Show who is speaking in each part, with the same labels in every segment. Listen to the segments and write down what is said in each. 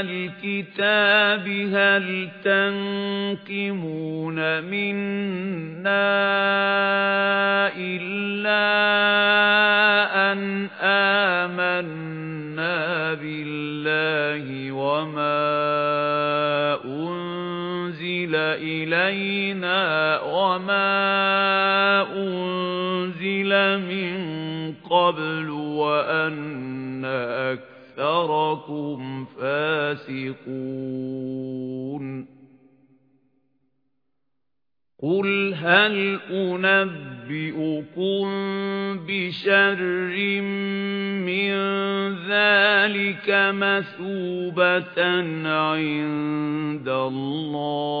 Speaker 1: الْكِتَابِ هَلْ تَنقِمُونَ مِنَّا إِلَّا أَن آمَنَّا بِاللَّهِ وَمَا أُنزِلَ إِلَيْنَا وَمَا أُنزِلَ مِن قَبْلُ وَأَنَّ أَكْثَرَكُمْ فَاسِقُونَ. قُلْ هَلْ أُنَبِّئُكُم بِشَرٍّ مِّن ذَلِكَ مَثُوبَةً عِندَ اللَّهِ؟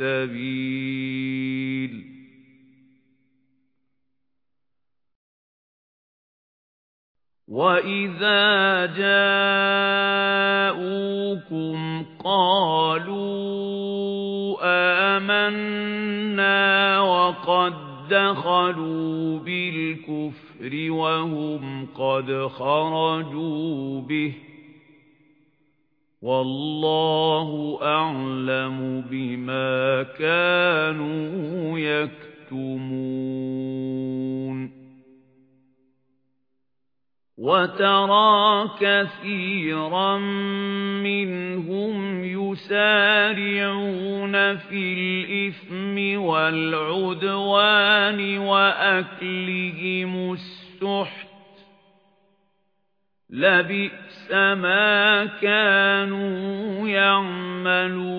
Speaker 1: السَّبِيلِ. وَإِذَا جَاءُوكُمْ قَالُوا آمَنَّا وَقَدْ دَخَلُوا بِالْكُفْرِ وَهُمْ قَدْ خَرَجُوا بِهِ وَاللَّهُ أَعْلَمُ بِمَا كَانُوا يَكْتُمُونَ. وَتَرَى كَثِيرًا مِنْهُمْ يُسَارِعُونَ فِي الْإِثْمِ وَالْعُدْوَانِ وَأَكْلِهِمُ السُّحْتَ لَبِئْسَ مَا كَانُوا يَعْمَلُونَ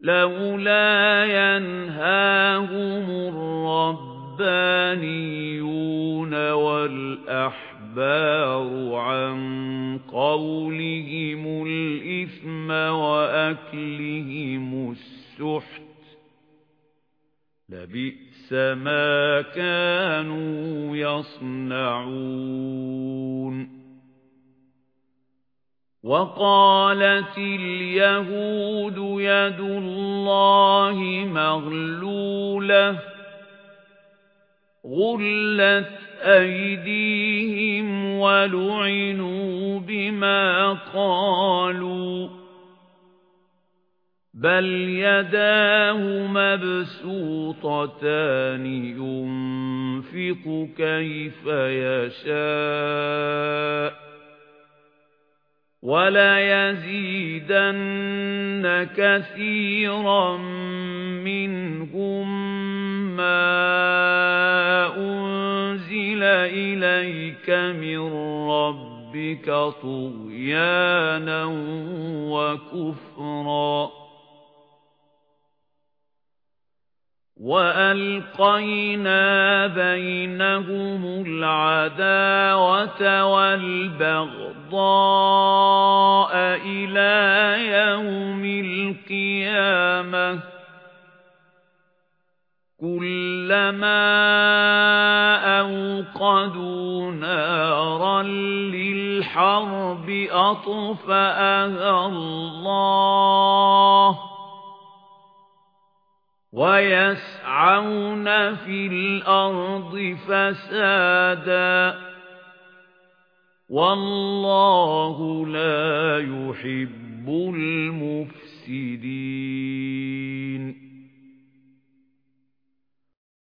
Speaker 1: لَوْلَا يَنْهَاهُمُ الرَّبَّانِيُّونَ وَالْأَحْبَارُ عَن قَوْلِهِمُ الْإِثْمَ وَأَكْلِهِمُ السُّحْتَ لَبِئْسَ مَا كَانُوا يَصْنَعُونَ. وَقَالَتِ الْيَهُودُ يَدُ اللَّهِ مَغْلُولَةٌ غُلَّتْ أَيْدِيهِمْ وَلُعِنُوا بِمَا قَالُوا. بَلْ يَدَاهُ مَبْسُوطَتَانِ يُنْفِقُ كَيْفَ يَشَاءُ وَلَيَزِيدَنَّ كَثِيرًا مِنْهُمْ مَا أُنْزِلَ إِلَيْكَ مِنْ رَبِّكَ طُغْيَانًا وَكُفْرًا وَأَلْقَيْنَا بَيْنَهُمُ الْعَدَاوَةَ وَالْبَغْضَاءَ إِلَى يَوْمِ الْقِيَامَةِ كُلَّمَا أَوْقَدُوا نَارًا لِلْحَرْبِ أَطْفَأَهَا اللَّهُ وَيَسْعَوْنَ فِي الْأَرْضِ فَسَادًا. وَاللَّهُ لَا يُحِبُّ الْمُفْسِدِينَ.